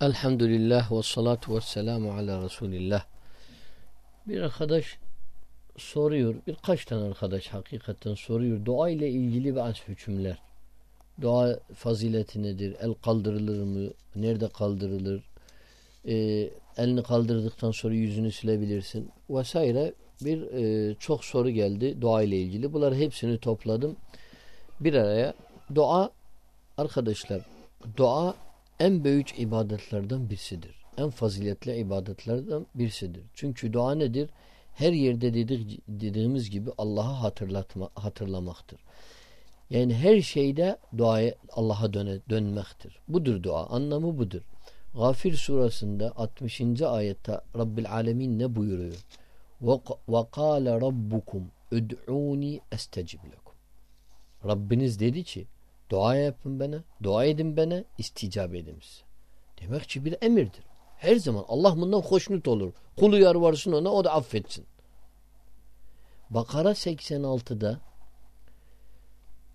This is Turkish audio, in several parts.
Elhamdülillah ve salatu ve selamu ala Resulillah. Bir arkadaş soruyor, birkaç tane arkadaş hakikaten soruyor. Dua ile ilgili bazı hükümler. Dua fazileti nedir? El kaldırılır mı? Nerede kaldırılır? Ee, elini kaldırdıktan sonra yüzünü silebilirsin. Vesaire bir e, çok soru geldi dua ile ilgili. Bunları hepsini topladım. Bir araya dua arkadaşlar dua en büyük ibadetlerden birisidir. En faziletli ibadetlerden birisidir. Çünkü dua nedir? Her yerde dedik, dediğimiz gibi Allah'ı hatırlatma, hatırlamaktır. Yani her şeyde duaya Allah'a döne, dönmektir. Budur dua. Anlamı budur. Gafir surasında 60. ayette Rabbil Alemin ne buyuruyor? وَقَالَ رَبُّكُمْ اُدْعُونِ اَسْتَجِبْ لَكُمْ Rabbiniz dedi ki Dua yapın bana, dua edin bana, isticap edin size. Demek ki bir emirdir. Her zaman Allah bundan hoşnut olur. Kulu yarvarsın ona, o da affetsin. Bakara 86'da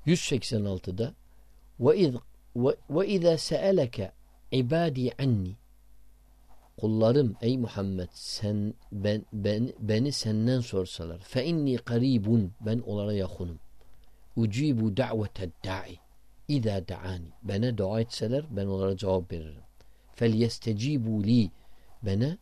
186'da ve ve iza seeleke ibadi anni kullarım ey Muhammed sen ben, ben beni senden sorsalar fe inni qaribun ben onlara yakınım ucibu da'vete da'i İza da'ani. Bana dua etseler ben onlara cevap veririm. Yestecibu li. Bana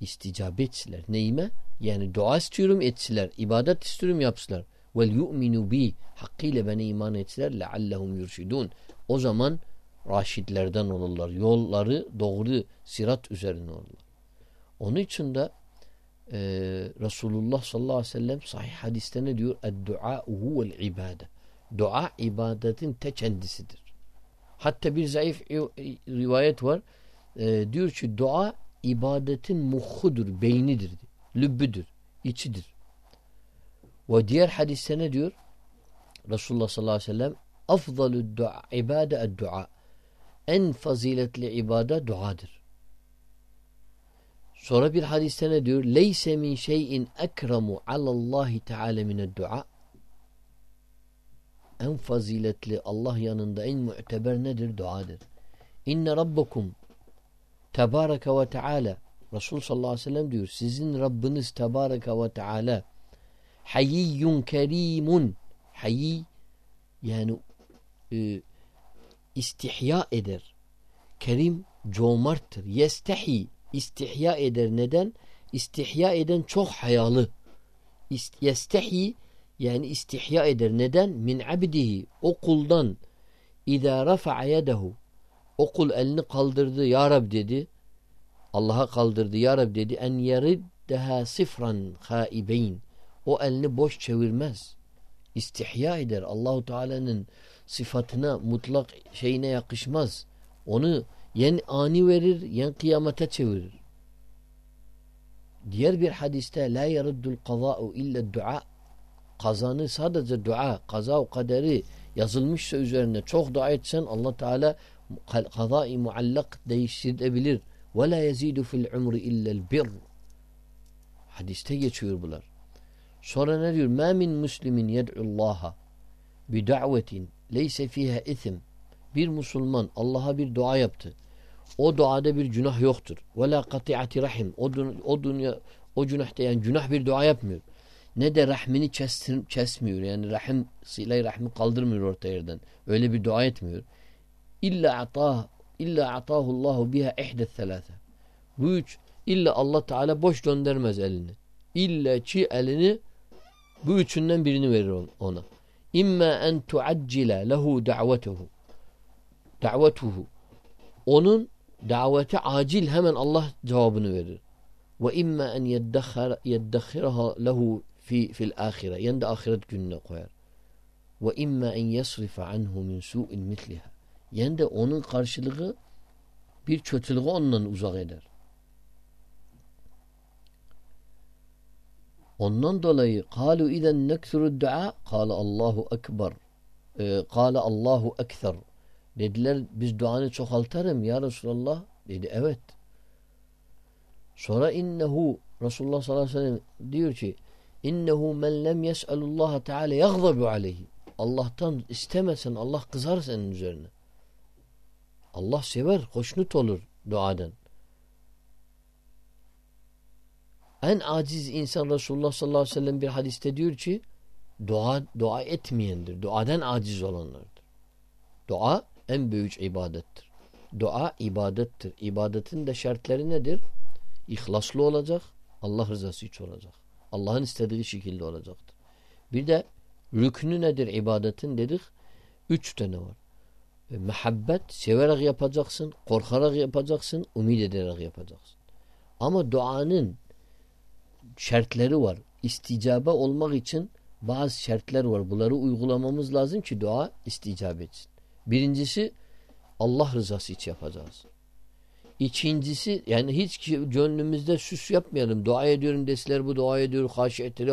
isticab etsinler. Neyime? Yani dua istiyorum etsiler. ibadet istiyorum. Vel yu'minu bi. Hakkıyla bana iman etsinler. Leallehum yurşidun. O zaman raşidlerden olurlar. Yolları doğru sirat üzerine olurlar. Onun için de e, Resulullah sallallahu aleyhi ve sellem sahih hadiste ne diyor? Ed-du'a huvel ibadet. Dua ibadetin te kendisidir. Hatta bir zayıf rivayet var. E, diyor ki dua ibadetin muhudur, beynidir, lübbüdür, içidir. Ve diğer hadiste ne diyor? Resulullah sallallahu aleyhi ve sellem afdalü dua, ibade dua. En faziletli ibadet duadır. Sonra bir hadiste ne diyor? Leyse min şeyin ekremu alallahi teala mined dua en faziletli Allah yanında en muteber nedir? Duadır. İnne rabbukum tebareke ve teala Resul sallallahu aleyhi ve sellem diyor sizin Rabbiniz tebareke ve teala hayiyyun kerimun hayy yani e, istihya eder. Kerim comarttır. Yestehi istihya eder. Neden? İstihya eden çok hayalı. Yestehi yani istihya eder. Neden? Min abdihi o kuldan İzâ rafa'a yedehu o kul elini kaldırdı ya Rab dedi. Allah'a kaldırdı ya Rab dedi. En yeriddeha sifran haibeyn o elini boş çevirmez. İstihya eder. Allahu Teala'nın sıfatına mutlak şeyine yakışmaz. Onu yen ani verir yen kıyamete çevirir. Diğer bir hadiste la yeruddul kaza'u illa dua kazanı sadece dua, kaza o kaderi yazılmışsa üzerine çok dua etsen Allah Teala kazai muallak değiştirebilir. Ve la yezidu fil umri illel bir. Hadiste geçiyor bunlar. Sonra ne diyor? Ma min muslimin yed'ullaha bi da'vetin leyse fiha isim. Bir Müslüman Allah'a bir dua yaptı. O duada bir günah yoktur. Ve la kati'ati rahim. O, o dünya o günahta yani günah bir dua yapmıyor ne de rahmini kestir, kesmiyor. Yani rahim silay rahmi kaldırmıyor orta yerden. Öyle bir dua etmiyor. İlla atah illa atahullahu biha ihde selase. Bu üç illa Allah Teala boş göndermez elini. İlla çi elini bu üçünden birini verir ona. İmma en tuaccile lehu da'vetuhu. Da'vetuhu. Onun daveti acil hemen Allah cevabını verir. Ve imma en yeddehiraha lehu fi fil ahire. Yani de ahiret gününe koyar. Ve imma en yasrifa anhu min su'in misliha. Yani de onun karşılığı bir kötülüğü ondan uzak eder. Ondan dolayı kalu izen neksuru dua kâle Allahu ekber kâle Allahu ekser dediler biz duanı çoğaltarım ya Resulallah dedi evet sonra innehu Resulullah sallallahu aleyhi ve sellem diyor ki İnnehu men lem yes'alullah Teala yagzabu aleyhi. Allah'tan istemesen Allah kızar senin üzerine. Allah sever, hoşnut olur. duadan. En aciz insan Resulullah sallallahu aleyhi ve sellem bir hadiste diyor ki dua dua etmeyendir. Duadan aciz olanlardır. Dua en büyük ibadettir. Dua ibadettir. İbadetin de şartları nedir? İhlaslı olacak. Allah rızası için olacak. Allah'ın istediği şekilde olacaktır. Bir de rüknü nedir ibadetin dedik? Üç tane var. E, mehabbet severek yapacaksın, korkarak yapacaksın, umid ederek yapacaksın. Ama duanın şartları var. İsticabe olmak için bazı şartlar var. Bunları uygulamamız lazım ki dua isticap etsin. Birincisi Allah rızası için yapacağız. İkincisi yani hiç gönlümüzde süs yapmayalım. Dua ediyorum deseler bu dua ediyor, haşiyetleri.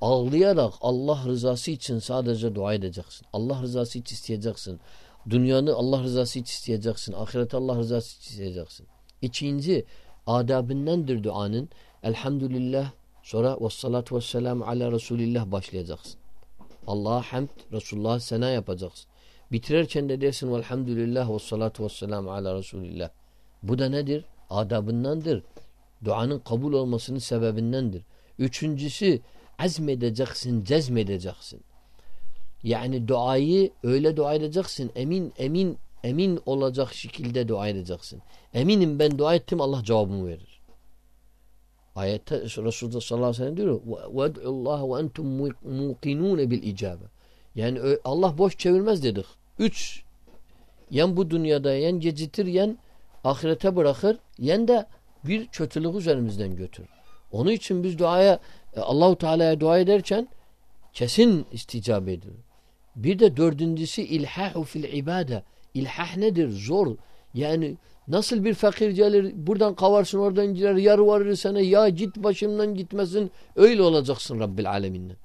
Ağlayarak Allah rızası için sadece dua edeceksin. Allah rızası için isteyeceksin. Dünyanı Allah rızası için isteyeceksin. Ahireti Allah rızası için isteyeceksin. İkinci adabındandır duanın. Elhamdülillah sonra ve salatu ve selamu ala Resulillah başlayacaksın. Allah'a hamd, Resulullah sena yapacaksın. Bitirirken de dersin velhamdülillah ve salatu ve selamu ala Resulillah. Bu da nedir? Adabındandır. Duanın kabul olmasının sebebindendir. Üçüncüsü azmedeceksin, cezmedeceksin. Yani duayı öyle dua edeceksin. Emin, emin, emin olacak şekilde dua edeceksin. Eminim ben dua ettim Allah cevabımı verir. Ayette Resulullah sallallahu aleyhi ve sellem diyor وَاَدْعُ اللّٰهَ وَاَنْتُمْ مُقِنُونَ بِالْاِجَابَةِ Yani Allah boş çevirmez dedik. Üç, yen bu dünyada yen gecitir yen ahirete bırakır yen de bir kötülük üzerimizden götür. Onun için biz duaya e, Allahu Teala'ya dua ederken kesin isticap edilir. Bir de dördüncüsü ilhahu fil ibade. İlhah nedir? Zor. Yani nasıl bir fakir gelir buradan kavarsın oradan girer yar varır sana ya git başımdan gitmesin öyle olacaksın Rabbil aleminden.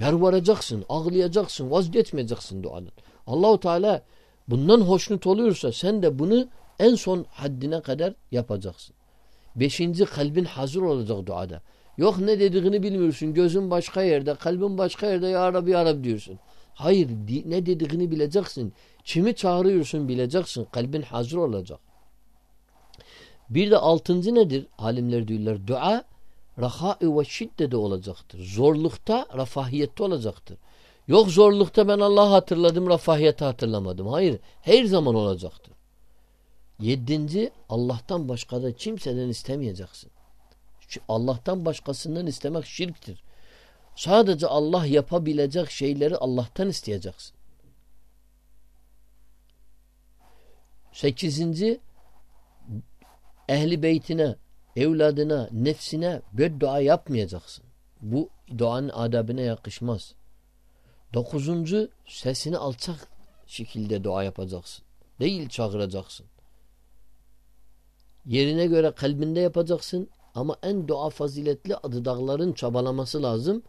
Yar varacaksın, ağlayacaksın, vazgeçmeyeceksin duadan. Allahu Teala bundan hoşnut oluyorsa sen de bunu en son haddine kadar yapacaksın. Beşinci kalbin hazır olacak duada. Yok ne dediğini bilmiyorsun. Gözün başka yerde, kalbin başka yerde ya Rabbi ya Rabbi diyorsun. Hayır ne dediğini bileceksin. Kimi çağırıyorsun bileceksin. Kalbin hazır olacak. Bir de altıncı nedir? Alimler diyorlar. Dua raha ve şiddede olacaktır. Zorlukta rafahiyette olacaktır. Yok zorlukta ben Allah'ı hatırladım, rafahiyeti hatırlamadım. Hayır, her zaman olacaktır. Yedinci, Allah'tan başka da kimseden istemeyeceksin. Allah'tan başkasından istemek şirktir. Sadece Allah yapabilecek şeyleri Allah'tan isteyeceksin. Sekizinci, ehli beytine, evladına, nefsine beddua yapmayacaksın. Bu duanın adabına yakışmaz. Dokuzuncu, sesini alçak şekilde dua yapacaksın. Değil çağıracaksın. Yerine göre kalbinde yapacaksın ama en dua faziletli adıdağların çabalaması lazım.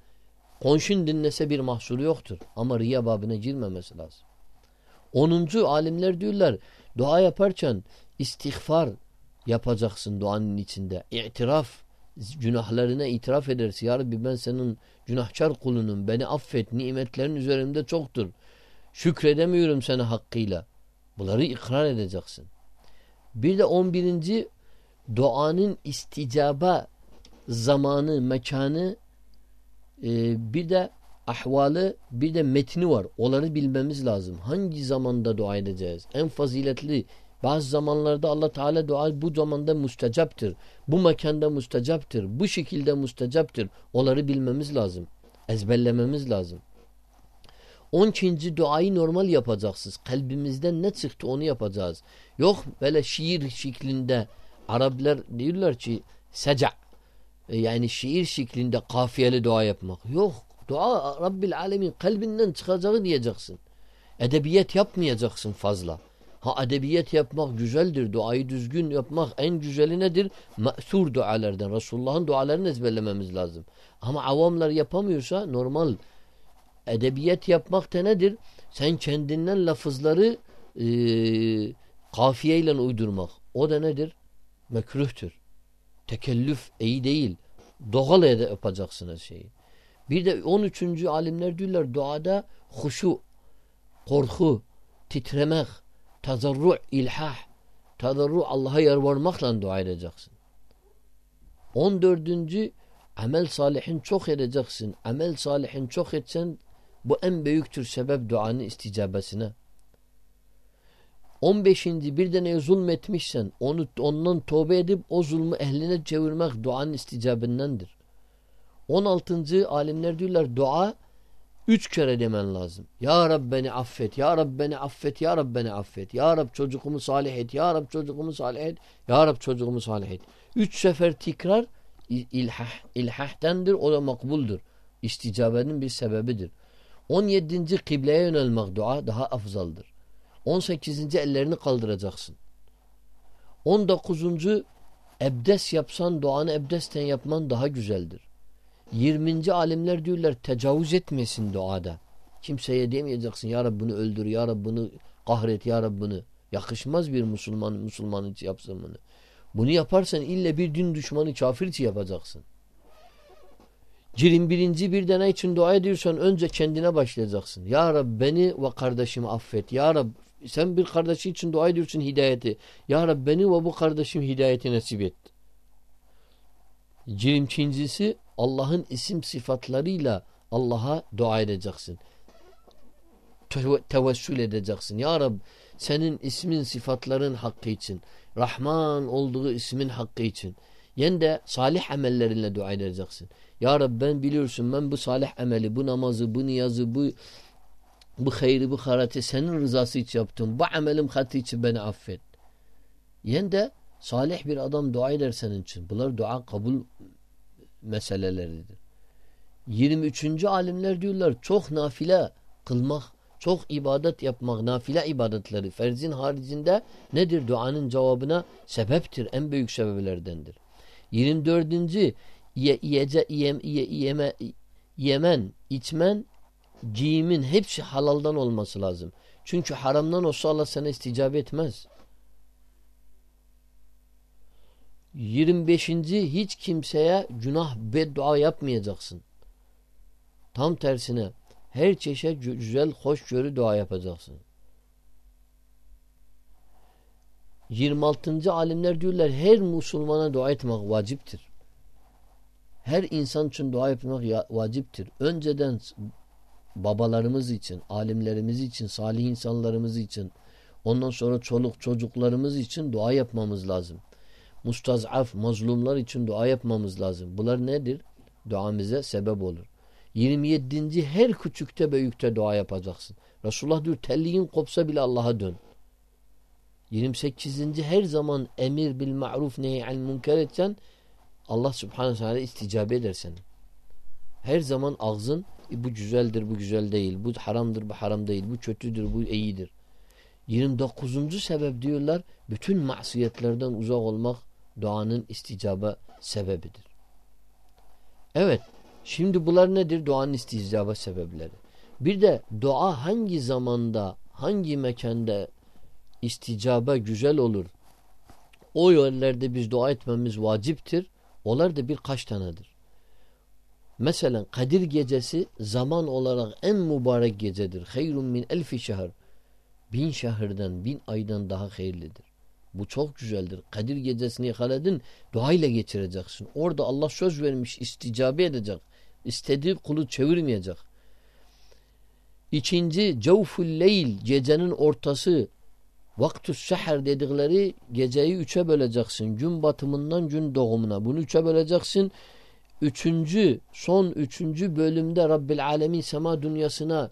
Konşun dinlese bir mahsuru yoktur. Ama riya babına girmemesi lazım. Onuncu alimler diyorlar dua yaparken istiğfar yapacaksın duanın içinde. İtiraf günahlarına itiraf edersin. Ya Rabbi ben senin günahkar kulunum. Beni affet. Nimetlerin üzerimde çoktur. Şükredemiyorum sana hakkıyla. Bunları ikrar edeceksin. Bir de on birinci duanın isticaba zamanı, mekanı e, bir de ahvalı bir de metni var. Onları bilmemiz lazım. Hangi zamanda dua edeceğiz? En faziletli bazı zamanlarda Allah Teala dua bu zamanda müstecaptır. Bu mekanda müstecaptır. Bu şekilde müstecaptır. Onları bilmemiz lazım. Ezberlememiz lazım. On ikinci duayı normal yapacaksınız. Kalbimizden ne çıktı onu yapacağız. Yok böyle şiir şeklinde Araplar diyorlar ki seca e, yani şiir şeklinde kafiyeli dua yapmak. Yok. Dua Rabbil Alemin kalbinden çıkacağı diyeceksin. Edebiyet yapmayacaksın fazla. Ha edebiyet yapmak güzeldir. Duayı düzgün yapmak en güzeli nedir? Ma'thur dualardan. Resulullah'ın dualarını ezberlememiz lazım. Ama avamlar yapamıyorsa normal edebiyet yapmak da nedir? Sen kendinden lafızları e, kafiyeyle uydurmak. O da nedir? Mekruhtur. Tekellüf iyi değil. Doğal yapacaksınız şeyi. Bir de 13. alimler diyorlar duada huşu, korku, titremek, tazarru, ilhah tadarru Allah'a yalvarmakla dua edeceksin. On dördüncü amel salihin çok edeceksin. Amel salihin çok etsen bu en büyüktür sebep duanın isticabesine. On beşinci bir deneye zulmetmişsen onu ondan tövbe edip o zulmü ehline çevirmek duanın isticabindendir. On altıncı alimler diyorlar dua üç kere demen lazım. Ya Rab beni affet, Ya Rab beni affet, Ya Rab beni affet. Ya Rab çocuğumu salih et, Ya Rab çocuğumu salih et, Ya Rab çocuğumu salih et. Üç sefer tekrar ilhah, ilhahtendir o da makbuldur. İsticabenin bir sebebidir. 17. kıbleye yönelmek dua daha afzaldır. 18. ellerini kaldıracaksın. 19. ebdes yapsan duanı ebdesten yapman daha güzeldir. 20. alimler diyorlar tecavüz etmesin duada. Kimseye demeyeceksin ya Rabbi bunu öldür, ya Rabbi bunu kahret, ya Rabbi bunu. Yakışmaz bir Müslüman Müslümanın yapsın bunu. Bunu yaparsan ille bir din düşmanı kafirçi yapacaksın. Cirin birinci bir dene için dua ediyorsan önce kendine başlayacaksın. Ya Rab beni ve kardeşimi affet. Ya Rab sen bir kardeşi için dua ediyorsun hidayeti. Ya Rab beni ve bu kardeşim hidayeti nasip et. Cirim ikincisi Allah'ın isim sıfatlarıyla Allah'a dua edeceksin. Tevessül edeceksin. Ya Rab senin ismin sıfatların hakkı için. Rahman olduğu ismin hakkı için. Yen de salih amellerinle dua edeceksin. Ya Rabbi ben biliyorsun ben bu salih ameli, bu namazı, bu niyazı, bu bu hayri, bu harati senin rızası için yaptım. Bu amelim hatı için beni affet. Yen de salih bir adam dua eder senin için. Bunlar dua kabul meseleleridir. 23. alimler diyorlar çok nafile kılmak çok ibadet yapmak, nafile ibadetleri ferzin haricinde nedir? Duanın cevabına sebeptir. En büyük sebeplerdendir. 24. Ye, yece, yem, ye, yeme, yemen, içmen, giyimin hepsi halaldan olması lazım. Çünkü haramdan olsa Allah sana isticabe etmez. 25. Hiç kimseye günah beddua yapmayacaksın. Tam tersine her çeşit güzel, hoşgörü dua yapacaksın. 26. alimler diyorlar her Müslümana dua etmek vaciptir. Her insan için dua etmek vaciptir. Önceden babalarımız için, alimlerimiz için, salih insanlarımız için, ondan sonra çoluk çocuklarımız için dua yapmamız lazım. Mustazaf, mazlumlar için dua yapmamız lazım. Bunlar nedir? Duamıza sebep olur. 27. her küçükte büyükte dua yapacaksın. Resulullah diyor telliğin kopsa bile Allah'a dön. 28. her zaman emir bil ma'ruf nehy'al münker etsen Allah subhanahu teala isticabe eder seni. Her zaman ağzın e, bu güzeldir bu güzel değil. Bu haramdır bu haram değil. Bu kötüdür bu iyidir. 29. sebep diyorlar bütün masiyetlerden uzak olmak duanın isticaba sebebidir. Evet Şimdi bunlar nedir? Duanın isticaba sebepleri. Bir de dua hangi zamanda, hangi mekanda isticaba güzel olur? O yerlerde biz dua etmemiz vaciptir. Onlar da birkaç tanedir. Mesela Kadir gecesi zaman olarak en mübarek gecedir. Hayrun min elfi şehir. Bin şehirden, bin aydan daha hayırlıdır. Bu çok güzeldir. Kadir gecesini yakaladın, duayla geçireceksin. Orada Allah söz vermiş, isticabe edecek. İstediği kulu çevirmeyecek. İkinci cevful leyl gecenin ortası vaktu seher dedikleri geceyi üçe böleceksin. Gün batımından gün doğumuna. Bunu üçe böleceksin. Üçüncü, son üçüncü bölümde Rabbil Alemin sema dünyasına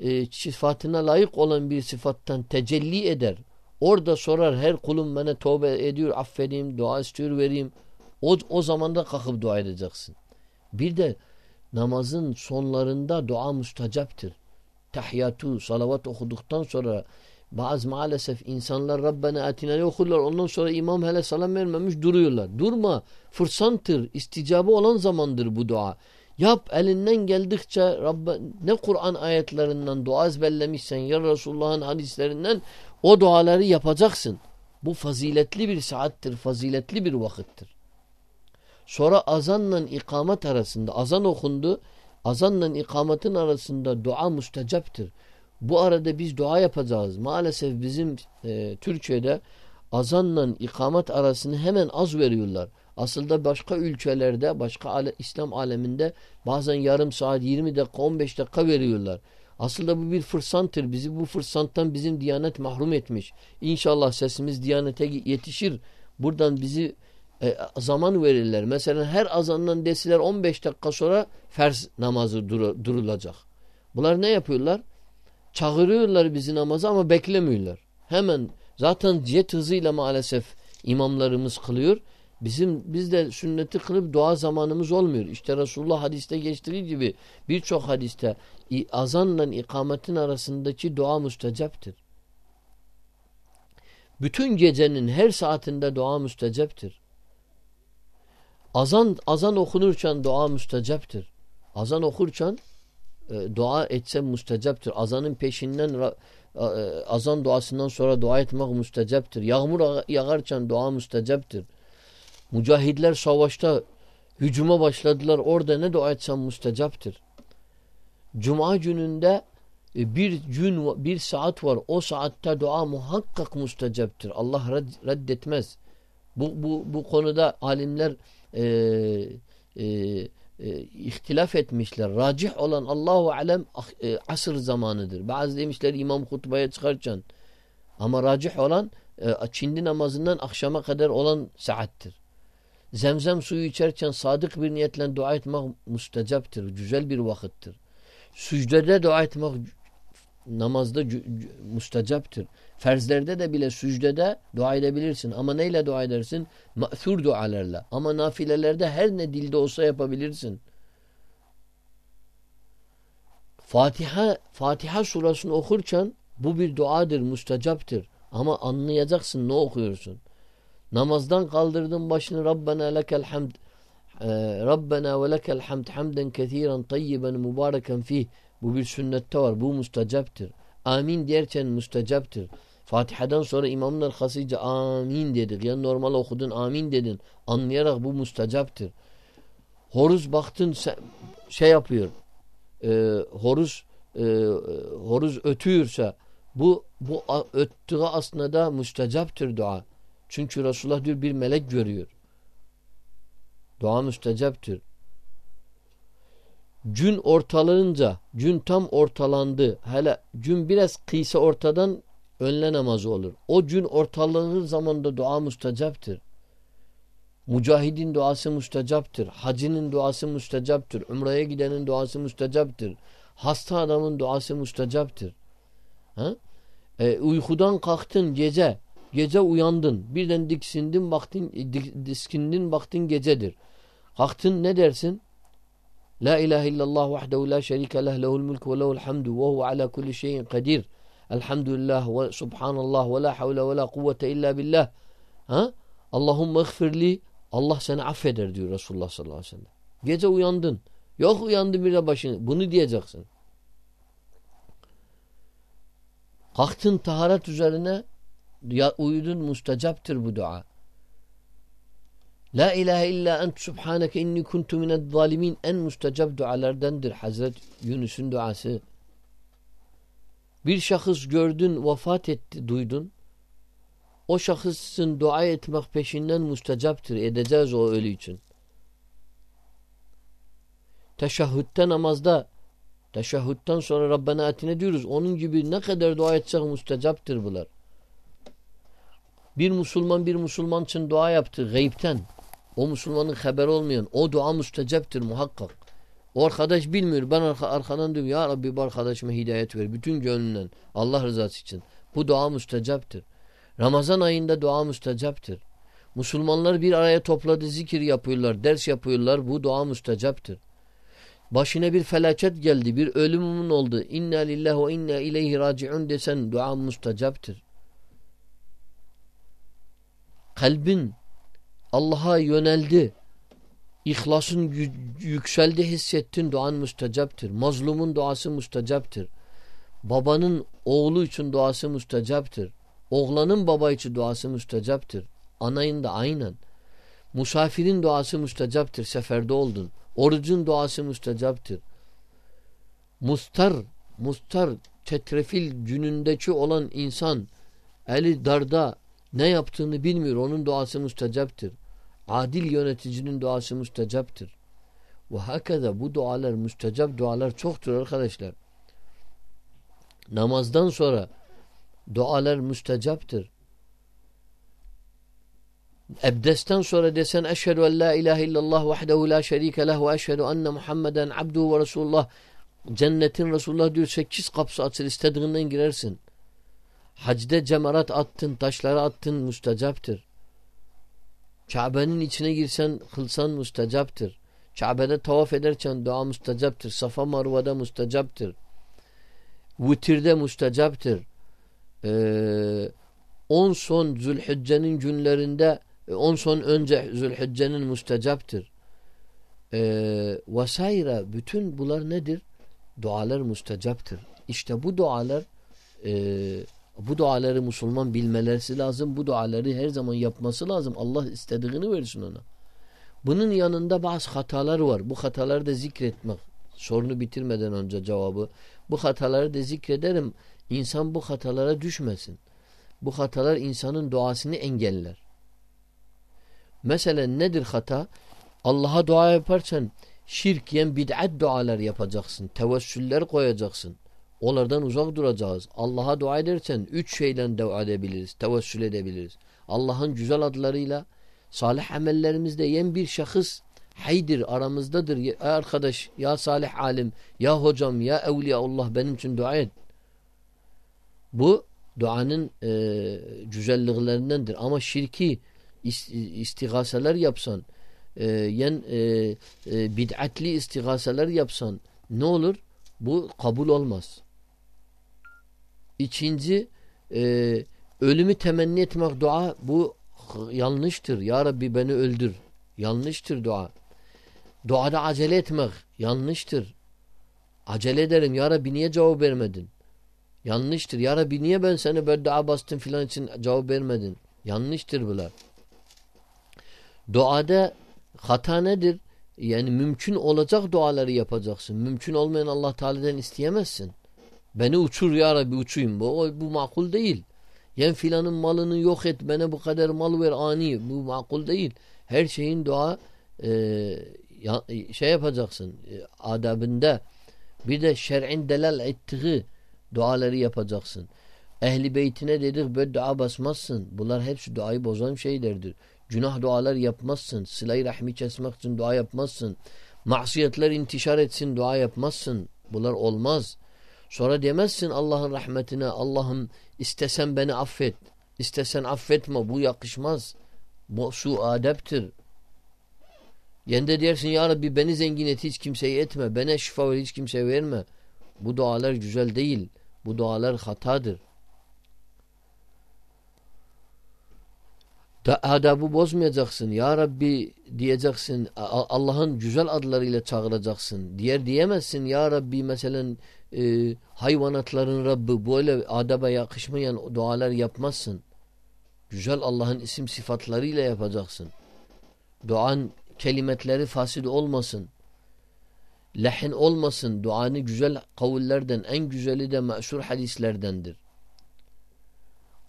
e, sıfatına layık olan bir sıfattan tecelli eder. Orada sorar her kulum bana tövbe ediyor affedeyim, dua istiyor vereyim. O, o zaman da kalkıp dua edeceksin. Bir de namazın sonlarında dua müstecaptır. Tahiyyatu, salavat okuduktan sonra bazı maalesef insanlar Rabbena atina'yı okurlar. Ondan sonra imam hele salam vermemiş duruyorlar. Durma. Fırsanttır. isticabı olan zamandır bu dua. Yap elinden geldikçe Rabbe, ne Kur'an ayetlerinden dua ezberlemişsen ya Resulullah'ın hadislerinden o duaları yapacaksın. Bu faziletli bir saattir, faziletli bir vakittir. Sonra azanla ikamet arasında azan okundu. Azanla ikametin arasında dua müstecaptır. Bu arada biz dua yapacağız. Maalesef bizim e, Türkiye'de azanla ikamet arasını hemen az veriyorlar. Aslında başka ülkelerde, başka ale, İslam aleminde bazen yarım saat, 20 dakika, 15 dakika veriyorlar. Aslında bu bir fırsattır. Bizi bu fırsattan bizim Diyanet mahrum etmiş. İnşallah sesimiz Diyanete yetişir. Buradan bizi e, zaman verirler. Mesela her azandan deseler 15 dakika sonra ferz namazı dur durulacak. Bunlar ne yapıyorlar? Çağırıyorlar bizi namaza ama beklemiyorlar. Hemen zaten jet hızıyla maalesef imamlarımız kılıyor. Bizim biz de sünneti kılıp dua zamanımız olmuyor. İşte Resulullah hadiste geçtiği gibi birçok hadiste azanla ikametin arasındaki dua müstecaptır. Bütün gecenin her saatinde dua müstecaptır. Azan azan okunurken dua müstecaptır. Azan okurken e, dua etse müstecaptır. Azanın peşinden e, azan duasından sonra dua etmek müstecaptır. Yağmur yağarken dua müstecaptır. Mücahidler savaşta hücuma başladılar. Orada ne dua etsem müstecaptır. Cuma gününde e, bir gün bir saat var. O saatte dua muhakkak müstecaptır. Allah reddetmez. Bu, bu, bu konuda alimler e, e, e, ihtilaf etmişler. Racih olan Allahu alem ah, e, asır zamanıdır. Bazı demişler imam hutbaya çıkarken. Ama racih olan e, çindi namazından akşama kadar olan saattir. Zemzem suyu içerken sadık bir niyetle dua etmek müstecaptır. Güzel bir vakittir. Sücdede dua etmek namazda müstecaptır. Ferzlerde de bile sücdede dua edebilirsin. Ama neyle dua edersin? Ma'thur dualarla. Ama nafilelerde her ne dilde olsa yapabilirsin. Fatiha Fatiha surasını okurken bu bir duadır, müstecaptır. Ama anlayacaksın ne okuyorsun. Namazdan kaldırdın başını Rabbena lekel hamd ee, Rabbena ve lekel hamd hamden kethiren tayyiben mübareken fih. Bu bir sünnette var. Bu müstecaptır. Amin derken müstecaptır. Fatiha'dan sonra imamın arkasıca amin dedik. Yani normal okudun amin dedin. Anlayarak bu müstecaptır. Horuz baktın şey yapıyor. E, horuz e, horuz ötüyorsa bu bu öttüğü aslında müstecaptır dua. Çünkü Resulullah diyor bir melek görüyor. Dua müstecaptır. Gün ortalanınca, gün tam ortalandı. Hele gün biraz kıysa ortadan önle namazı olur. O gün ortalanır zamanda dua müstecaptır. Mücahidin duası müstecaptır. Hacinin duası müstecaptır. Umreye gidenin duası müstecaptır. Hasta adamın duası müstecaptır. Ha? E, uykudan kalktın gece. Gece uyandın. Birden diksindin baktın, diskindin baktın gecedir. Kalktın ne dersin? La ilahe illallah vahdehu la şerike leh lehul mulk ve lehul hamdu ve huve ala kulli şeyin kadir. Elhamdülillah ve subhanallah ve la havle ve la kuvvete illa billah. Ha? Allahümme ıgfirli. Allah seni affeder diyor Resulullah sallallahu aleyhi ve sellem. Gece uyandın. Yok uyandın bir de başını. Bunu diyeceksin. Kalktın taharet üzerine ya, uyudun müstecaptır bu dua. La ilahe illa ent subhaneke inni kuntu mined zalimin en müstecap dualardandır Hazret Yunus'un duası. Bir şahıs gördün, vefat etti, duydun. O şahısın dua etmek peşinden müstecaptır. Edeceğiz o ölü için. Teşahhütte namazda teşahhütten sonra Rabbena atine diyoruz. Onun gibi ne kadar dua etsek müstecaptır bunlar. Bir Müslüman bir Müslüman için dua yaptı gayipten. O Müslümanın haberi olmayan. O dua müstecaptır muhakkak. O arkadaş bilmiyor. Ben arka, arkadan diyorum ya Rabbi bu arkadaşıma hidayet ver. Bütün gönlünden. Allah rızası için. Bu dua müstecaptır. Ramazan ayında dua müstecaptır. Müslümanlar bir araya topladı zikir yapıyorlar, ders yapıyorlar. Bu dua müstecaptır. Başına bir felaket geldi, bir ölümün oldu. İnna lillahi ve inna ileyhi raciun desen dua müstecaptır. Kalbin Allah'a yöneldi. İhlasın yükseldi hissettin duan müstecaptır. Mazlumun duası müstecaptır. Babanın oğlu için duası müstecaptır. Oğlanın baba için duası müstecaptır. Anayın da aynen. Musafirin duası müstecaptır. Seferde oldun. Orucun duası müstecaptır. Mustar, mustar, tetrefil günündeki olan insan eli darda Ne yaptığını bilmiyor. Onun duası müstecaptır. Adil yöneticinin duası müstecaptır. Ve hakeza bu dualar müstecap dualar çoktur arkadaşlar. Namazdan sonra dualar müstecaptır. Ebdesten sonra desen eşhedü en la ilahe illallah vahdehu la şerike leh ve eşhedü enne Muhammeden abduhu ve Resulullah cennetin Resulullah diyor sekiz kapısı açır istediğinden girersin. Hacde cemarat attın, taşları attın müstecaptır. Kabe'nin içine girsen, kılsan müstecaptır. Kabe'de tavaf ederken dua müstecaptır. Safa Marva'da müstecaptır. Vitirde müstecaptır. Ee, on son Zülhicce'nin günlerinde e, on son önce Zülhicce'nin müstecaptır. Ee, vesaire bütün bunlar nedir? Dualar müstecaptır. İşte bu dualar e, bu duaları Müslüman bilmeleri lazım. Bu duaları her zaman yapması lazım. Allah istediğini versin ona. Bunun yanında bazı hatalar var. Bu hataları da zikretmek. Sorunu bitirmeden önce cevabı. Bu hataları da zikrederim. İnsan bu hatalara düşmesin. Bu hatalar insanın duasını engeller. Mesela nedir hata? Allah'a dua yaparsan şirk yen bid'at dualar yapacaksın. Tevessüller koyacaksın. Onlardan uzak duracağız. Allah'a dua edersen üç şeyle dua edebiliriz. Tevessül edebiliriz. Allah'ın güzel adlarıyla salih amellerimizde yen bir şahıs haydir aramızdadır. Ya arkadaş, ya salih alim, ya hocam, ya evliya Allah benim için dua et. Bu duanın e, güzelliklerindendir. Ama şirki istigaseler yapsan, e, yen e, e, bid'atli istigaseler yapsan ne olur? Bu kabul olmaz. İkinci e, ölümü temenni etmek dua bu yanlıştır. Ya Rabbi beni öldür. Yanlıştır dua. Duada acele etmek yanlıştır. Acele ederim. Ya Rabbi niye cevap vermedin? Yanlıştır. Ya Rabbi niye ben seni beddua bastım filan için cevap vermedin? Yanlıştır bunlar. Duada hata nedir? Yani mümkün olacak duaları yapacaksın. Mümkün olmayan Allah Teala'dan isteyemezsin. Beni uçur ya Rabbi uçuyum. Bu, bu makul değil. Yen filanın malını yok et bana bu kadar mal ver ani. Bu makul değil. Her şeyin dua e, ya, şey yapacaksın. E, adabında bir de şer'in delal ettiği duaları yapacaksın. Ehli beytine dedik böyle dua basmazsın. Bunlar hepsi duayı bozan şeylerdir. Günah dualar yapmazsın. Sıla-i rahmi kesmek için dua yapmazsın. Masiyetler intişar etsin dua yapmazsın. Bunlar olmaz. Sonra demezsin Allah'ın rahmetine Allah'ım istesen beni affet. İstesen affetme bu yakışmaz. Bu su adeptir. Yende dersin ya Rabbi beni zengin et hiç kimseye etme. Bana şifa ver hiç kimseye verme. Bu dualar güzel değil. Bu dualar hatadır. Da adabı bozmayacaksın. Ya Rabbi diyeceksin. Allah'ın güzel adlarıyla çağıracaksın. Diğer diyemezsin. Ya Rabbi mesela e, hayvanatların Rabbi böyle adaba yakışmayan dualar yapmazsın. Güzel Allah'ın isim sıfatlarıyla yapacaksın. Duan kelimetleri fasid olmasın. Lehin olmasın. Duanı güzel kavullerden en güzeli de meşhur hadislerdendir.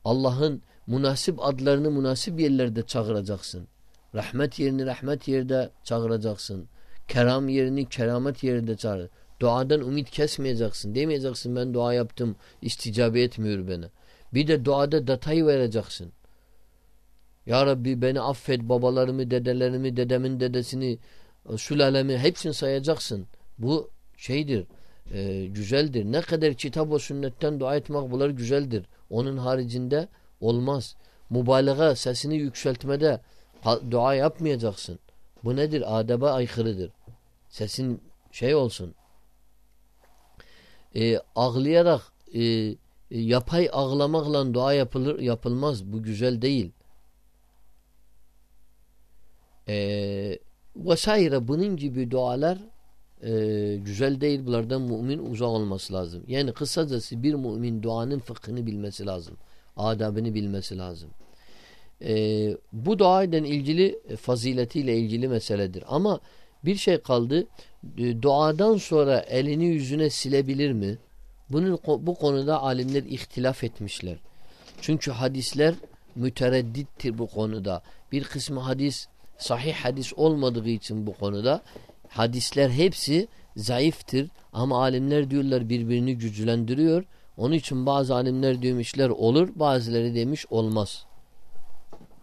Allah'ın münasip adlarını münasip yerlerde çağıracaksın. Rahmet yerini rahmet yerde çağıracaksın. Keram yerini keramet yerinde çağır. Duadan ümit kesmeyeceksin. Demeyeceksin ben dua yaptım isticabe etmiyor bana. Bir de duada detay vereceksin. Ya Rabbi beni affet babalarımı, dedelerimi, dedemin dedesini, sülalemi hepsini sayacaksın. Bu şeydir, e, güzeldir. Ne kadar kitap ve sünnetten dua etmek bunlar güzeldir. Onun haricinde olmaz. Mübalağa sesini yükseltmede dua yapmayacaksın. Bu nedir? Adaba aykırıdır. Sesin şey olsun. E, ağlayarak e, yapay ağlamakla dua yapılır yapılmaz. Bu güzel değil. E, vesaire bunun gibi dualar e, güzel değil. Bunlardan mümin uzak olması lazım. Yani kısacası bir mümin duanın fıkhını bilmesi lazım. Adabını bilmesi lazım. E, bu duayla ilgili e, faziletiyle ilgili meseledir. Ama bir şey kaldı. E, duadan sonra elini yüzüne silebilir mi? Bunun bu konuda alimler ihtilaf etmişler. Çünkü hadisler mütereddittir bu konuda. Bir kısmı hadis sahih hadis olmadığı için bu konuda hadisler hepsi zayıftır ama alimler diyorlar birbirini güçlendiriyor. Onun için bazı alimler demişler olur, bazıları demiş olmaz.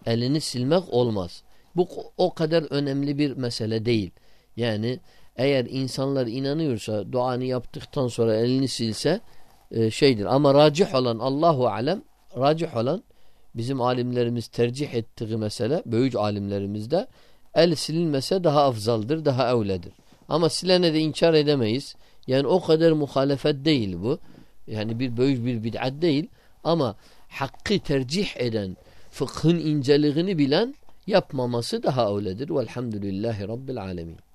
Elini silmek olmaz. Bu o kadar önemli bir mesele değil. Yani eğer insanlar inanıyorsa duanı yaptıktan sonra elini silse e, şeydir. Ama racih olan Allahu alem racih olan bizim alimlerimiz tercih ettiği mesele büyük alimlerimizde el silinmese daha afzaldır, daha evledir. Ama silene de inkar edemeyiz. Yani o kadar muhalefet değil bu. Yani bir büyük bir bid'at değil. Ama hakkı tercih eden, fıkhın inceliğini bilen yapmaması daha öyledir. Velhamdülillahi Rabbil alemin.